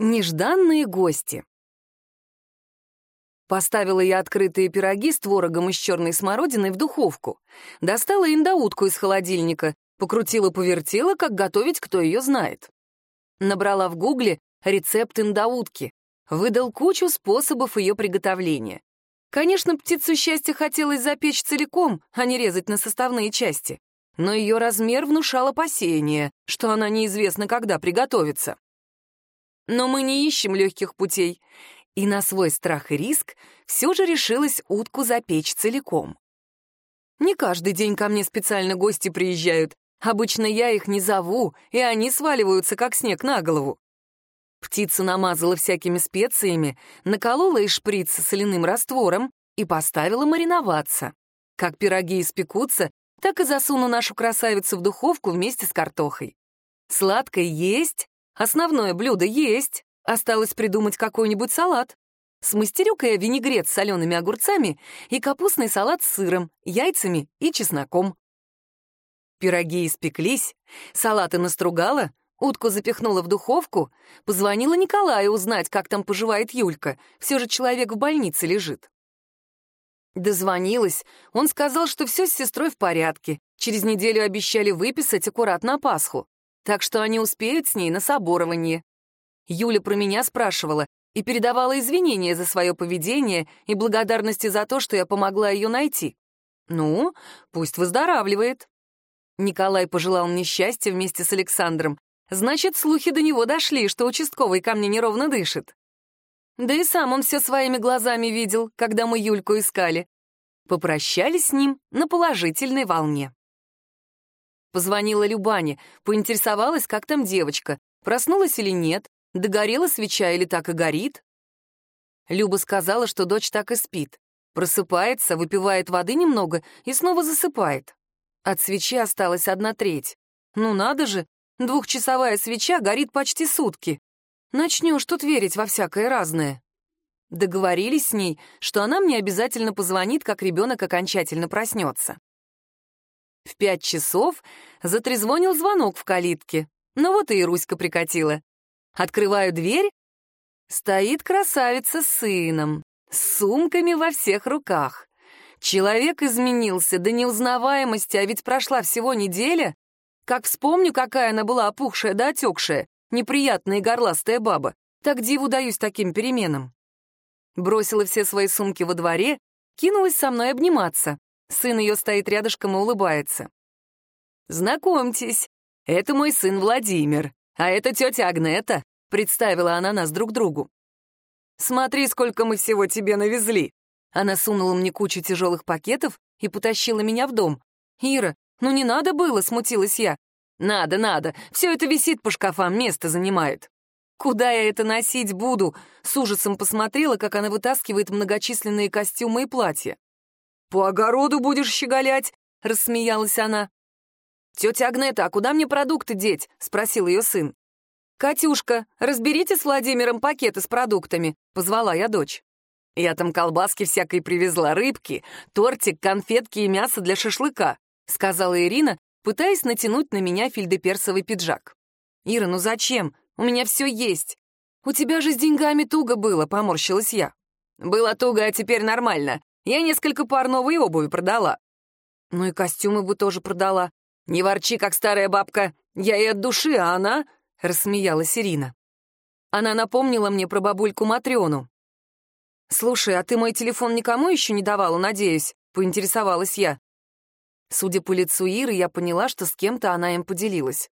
Нежданные гости. Поставила я открытые пироги с творогом из черной смородины в духовку. Достала индаутку из холодильника, покрутила-повертела, как готовить кто ее знает. Набрала в гугле рецепт индаутки. Выдал кучу способов ее приготовления. Конечно, птицу счастья хотелось запечь целиком, а не резать на составные части. Но ее размер внушал опасение, что она неизвестно когда приготовится. Но мы не ищем легких путей, и на свой страх и риск все же решилась утку запечь целиком. Не каждый день ко мне специально гости приезжают. Обычно я их не зову, и они сваливаются, как снег на голову. Птицу намазала всякими специями, наколола из шприца соляным раствором и поставила мариноваться. Как пироги испекутся, так и засуну нашу красавицу в духовку вместе с картохой. Сладкое есть, Основное блюдо есть. Осталось придумать какой-нибудь салат. Смастерю-ка я винегрет с солеными огурцами и капустный салат с сыром, яйцами и чесноком. Пироги испеклись, салаты настругала, утку запихнула в духовку, позвонила Николаю узнать, как там поживает Юлька, все же человек в больнице лежит. Дозвонилась, он сказал, что все с сестрой в порядке, через неделю обещали выписать аккуратно на Пасху так что они успеют с ней на соборование. Юля про меня спрашивала и передавала извинения за свое поведение и благодарности за то, что я помогла ее найти. Ну, пусть выздоравливает. Николай пожелал мне счастья вместе с Александром. Значит, слухи до него дошли, что участковый ко мне неровно дышит. Да и сам он все своими глазами видел, когда мы Юльку искали. Попрощались с ним на положительной волне. Позвонила Любане, поинтересовалась, как там девочка, проснулась или нет, догорела свеча или так и горит. Люба сказала, что дочь так и спит. Просыпается, выпивает воды немного и снова засыпает. От свечи осталась одна треть. Ну надо же, двухчасовая свеча горит почти сутки. Начнешь тут верить во всякое разное. Договорились с ней, что она мне обязательно позвонит, как ребенок окончательно проснется. В пять часов затрезвонил звонок в калитке. Ну вот и Руська прикатила. Открываю дверь. Стоит красавица с сыном, с сумками во всех руках. Человек изменился до неузнаваемости, а ведь прошла всего неделя. Как вспомню, какая она была опухшая да отекшая, неприятная и горластая баба, так диву даюсь таким переменам. Бросила все свои сумки во дворе, кинулась со мной обниматься. Сын ее стоит рядышком и улыбается. «Знакомьтесь, это мой сын Владимир, а это тетя Агнета», — представила она нас друг другу. «Смотри, сколько мы всего тебе навезли!» Она сунула мне кучу тяжелых пакетов и потащила меня в дом. «Ира, ну не надо было», — смутилась я. «Надо, надо, все это висит по шкафам, место занимает». «Куда я это носить буду?» — с ужасом посмотрела, как она вытаскивает многочисленные костюмы и платья. «По огороду будешь щеголять?» — рассмеялась она. «Тетя Агнета, а куда мне продукты деть?» — спросил ее сын. «Катюшка, разберите с Владимиром пакеты с продуктами», — позвала я дочь. «Я там колбаски всякой привезла, рыбки, тортик, конфетки и мясо для шашлыка», — сказала Ирина, пытаясь натянуть на меня фельдеперсовый пиджак. «Ира, ну зачем? У меня все есть. У тебя же с деньгами туго было», — поморщилась я. «Было туго, а теперь нормально. Я несколько пар новой обуви продала. Ну и костюмы бы тоже продала. Не ворчи, как старая бабка. Я и от души, а она...» — рассмеялась Ирина. Она напомнила мне про бабульку Матрёну. «Слушай, а ты мой телефон никому еще не давала, надеюсь?» — поинтересовалась я. Судя по лицу Иры, я поняла, что с кем-то она им поделилась.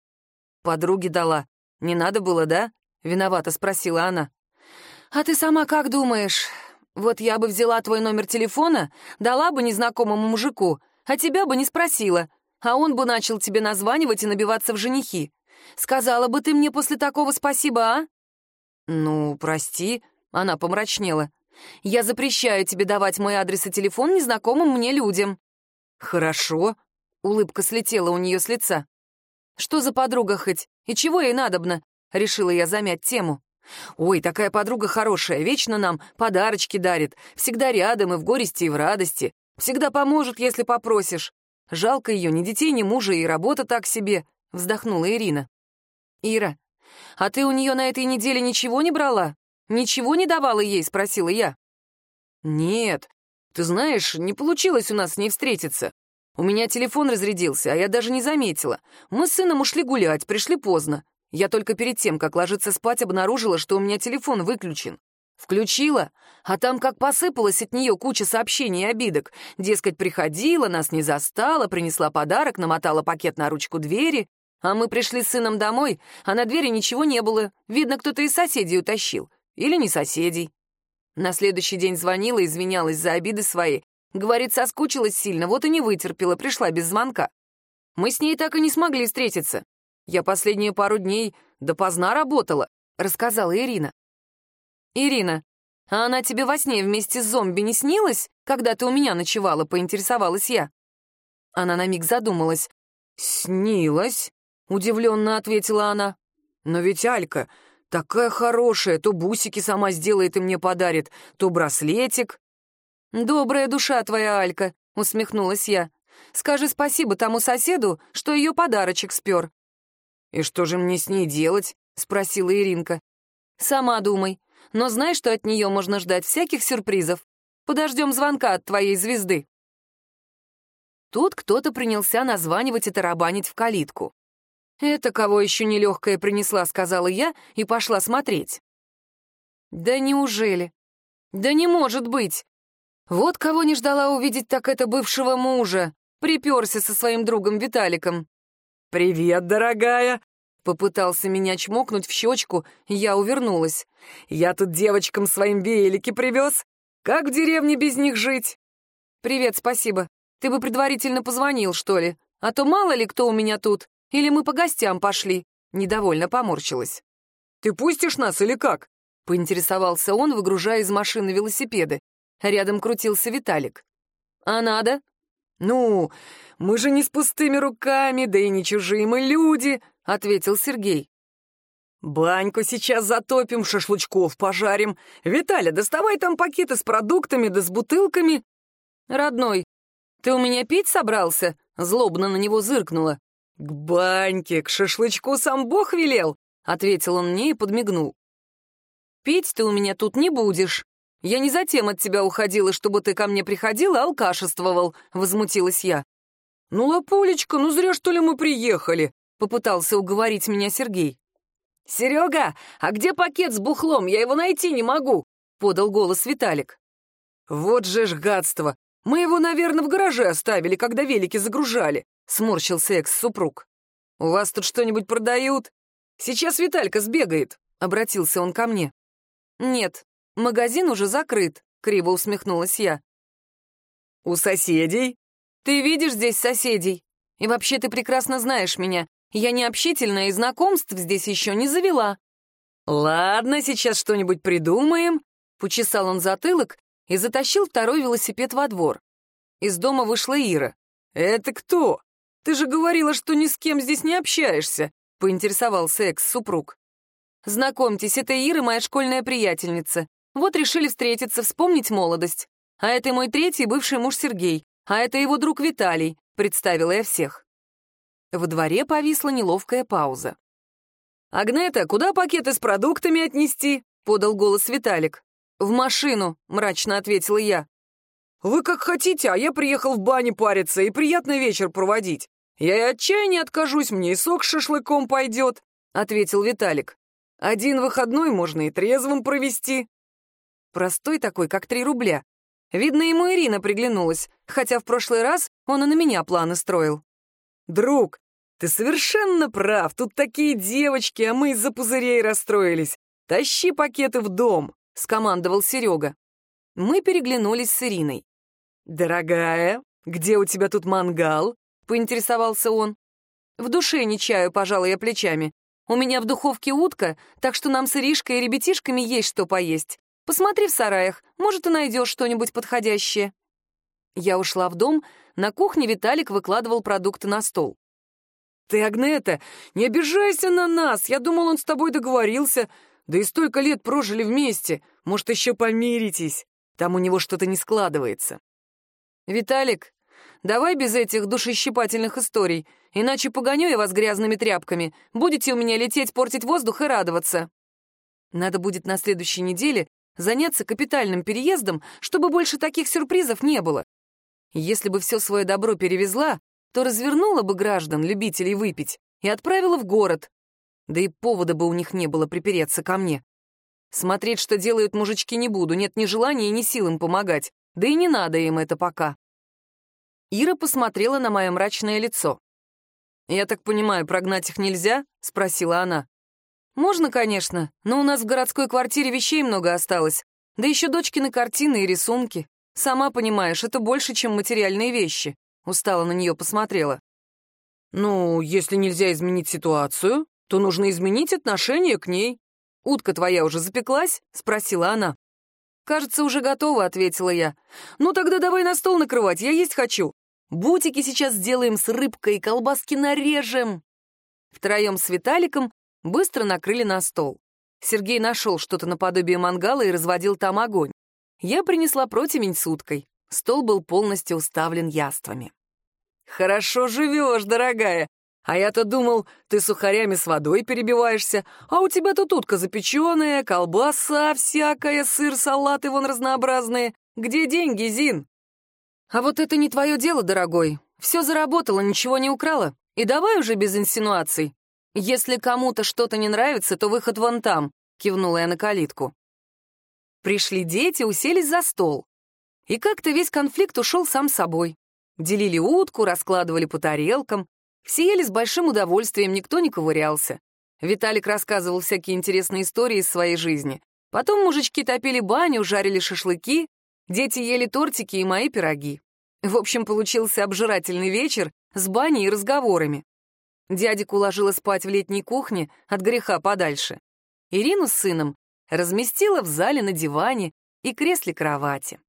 «Подруге дала. Не надо было, да?» — виновато спросила она. «А ты сама как думаешь? Вот я бы взяла твой номер телефона, дала бы незнакомому мужику, а тебя бы не спросила, а он бы начал тебе названивать и набиваться в женихи. Сказала бы ты мне после такого спасибо, а? Ну, прости, она помрачнела. Я запрещаю тебе давать мой адрес и телефон незнакомым мне людям. Хорошо. Улыбка слетела у нее с лица. Что за подруга хоть? И чего ей надобно? Решила я замять тему. «Ой, такая подруга хорошая, вечно нам подарочки дарит, всегда рядом и в горести, и в радости, всегда поможет, если попросишь. Жалко ее, ни детей, ни мужа, и работа так себе», — вздохнула Ирина. «Ира, «А ты у нее на этой неделе ничего не брала? Ничего не давала ей?» — спросила я. «Нет. Ты знаешь, не получилось у нас с ней встретиться. У меня телефон разрядился, а я даже не заметила. Мы с сыном ушли гулять, пришли поздно. Я только перед тем, как ложиться спать, обнаружила, что у меня телефон выключен. Включила, а там как посыпалась от нее куча сообщений и обидок. Дескать, приходила, нас не застала, принесла подарок, намотала пакет на ручку двери. А мы пришли с сыном домой, а на двери ничего не было. Видно, кто-то из соседей утащил. Или не соседей. На следующий день звонила, извинялась за обиды свои. Говорит, соскучилась сильно, вот и не вытерпела, пришла без звонка. Мы с ней так и не смогли встретиться. Я последние пару дней допоздна работала, рассказала Ирина. «Ирина, а она тебе во сне вместе с зомби не снилась, когда ты у меня ночевала?» — поинтересовалась я. Она на миг задумалась. «Снилась?» — удивленно ответила она. «Но ведь Алька такая хорошая, то бусики сама сделает и мне подарит, то браслетик». «Добрая душа твоя, Алька», — усмехнулась я. «Скажи спасибо тому соседу, что ее подарочек спер». «И что же мне с ней делать?» — спросила Иринка. «Сама думай но знай, что от нее можно ждать всяких сюрпризов. Подождем звонка от твоей звезды». Тут кто-то принялся названивать и тарабанить в калитку. «Это кого еще нелегкая принесла», — сказала я и пошла смотреть. «Да неужели? Да не может быть! Вот кого не ждала увидеть, так это бывшего мужа. Приперся со своим другом Виталиком». «Привет, дорогая!» Попытался меня чмокнуть в щечку, я увернулась. «Я тут девочкам своим велики привез. Как в деревне без них жить?» «Привет, спасибо. Ты бы предварительно позвонил, что ли? А то мало ли кто у меня тут. Или мы по гостям пошли?» Недовольно поморщилась. «Ты пустишь нас или как?» Поинтересовался он, выгружая из машины велосипеды. Рядом крутился Виталик. «А надо?» «Ну, мы же не с пустыми руками, да и не чужие мы люди», — ответил Сергей. «Баньку сейчас затопим, шашлычков пожарим. Виталя, доставай там пакеты с продуктами да с бутылками». «Родной, ты у меня пить собрался?» — злобно на него зыркнула. «К баньке, к шашлычку сам Бог велел», — ответил он мне и подмигнул. «Пить ты у меня тут не будешь. Я не затем от тебя уходила, чтобы ты ко мне приходил и алкашествовал», — возмутилась я. «Ну, Лапулечка, ну зря, что ли, мы приехали?» — попытался уговорить меня Сергей. «Серега, а где пакет с бухлом? Я его найти не могу!» — подал голос Виталик. «Вот же ж гадство! Мы его, наверное, в гараже оставили, когда велики загружали», — сморщился экс-супруг. «У вас тут что-нибудь продают? Сейчас Виталька сбегает», — обратился он ко мне. «Нет, магазин уже закрыт», — криво усмехнулась я. «У соседей?» «Ты видишь здесь соседей? И вообще ты прекрасно знаешь меня. Я не общительная и знакомств здесь еще не завела». «Ладно, сейчас что-нибудь придумаем», — почесал он затылок и затащил второй велосипед во двор. Из дома вышла Ира. «Это кто? Ты же говорила, что ни с кем здесь не общаешься», — поинтересовался экс-супруг. «Знакомьтесь, это Ира, моя школьная приятельница. Вот решили встретиться, вспомнить молодость. А это мой третий бывший муж Сергей, а это его друг Виталий», — представила я всех. В дворе повисла неловкая пауза. «Агнета, куда пакеты с продуктами отнести?» — подал голос Виталик. «В машину», — мрачно ответила я. «Вы как хотите, а я приехал в бане париться и приятный вечер проводить. Я и от чая не откажусь, мне и сок с шашлыком пойдет», — ответил Виталик. «Один выходной можно и трезвым провести». Простой такой, как три рубля. Видно, ему Ирина приглянулась, хотя в прошлый раз он и на меня планы строил. «Друг, ты совершенно прав, тут такие девочки, а мы из-за пузырей расстроились. Тащи пакеты в дом», — скомандовал Серега. Мы переглянулись с Ириной. «Дорогая, где у тебя тут мангал?» — поинтересовался он. «В душе не чаю, пожалуй, я плечами. У меня в духовке утка, так что нам с Иришкой и ребятишками есть что поесть. Посмотри в сараях, может, и найдешь что-нибудь подходящее». Я ушла в дом, на кухне Виталик выкладывал продукты на стол. «Ты, Агнета, не обижайся на нас. Я думал, он с тобой договорился. Да и столько лет прожили вместе. Может, еще помиритесь. Там у него что-то не складывается». «Виталик, давай без этих душещипательных историй. иначе погоню я вас грязными тряпками. Будете у меня лететь, портить воздух и радоваться. Надо будет на следующей неделе заняться капитальным переездом, чтобы больше таких сюрпризов не было. Если бы все свое добро перевезла, то развернула бы граждан, любителей выпить, и отправила в город. Да и повода бы у них не было припереться ко мне. Смотреть, что делают мужички, не буду, нет ни желания, ни сил им помогать. Да и не надо им это пока. Ира посмотрела на мое мрачное лицо. «Я так понимаю, прогнать их нельзя?» — спросила она. «Можно, конечно, но у нас в городской квартире вещей много осталось. Да еще дочкины картины и рисунки. Сама понимаешь, это больше, чем материальные вещи». Устала на нее посмотрела. «Ну, если нельзя изменить ситуацию, то нужно изменить отношение к ней. Утка твоя уже запеклась?» — спросила она. «Кажется, уже готова», — ответила я. «Ну тогда давай на стол накрывать, я есть хочу. Бутики сейчас сделаем с рыбкой, колбаски нарежем». Втроем с Виталиком быстро накрыли на стол. Сергей нашел что-то наподобие мангала и разводил там огонь. Я принесла противень с уткой. Стол был полностью уставлен яствами. «Хорошо живешь, дорогая. А я-то думал, ты сухарями с водой перебиваешься, а у тебя тут утка запеченная, колбаса всякая, сыр, салаты вон разнообразные. Где деньги, Зин?» «А вот это не твое дело, дорогой. Все заработала, ничего не украла. И давай уже без инсинуаций. Если кому-то что-то не нравится, то выход вон там», — кивнула я на калитку. Пришли дети, уселись за стол. И как-то весь конфликт ушел сам собой. Делили утку, раскладывали по тарелкам. Все ели с большим удовольствием, никто не ковырялся. Виталик рассказывал всякие интересные истории из своей жизни. Потом мужички топили баню, жарили шашлыки, дети ели тортики и мои пироги. В общем, получился обжирательный вечер с баней и разговорами. Дядик уложила спать в летней кухне от греха подальше. Ирину с сыном разместила в зале на диване и кресле кровати.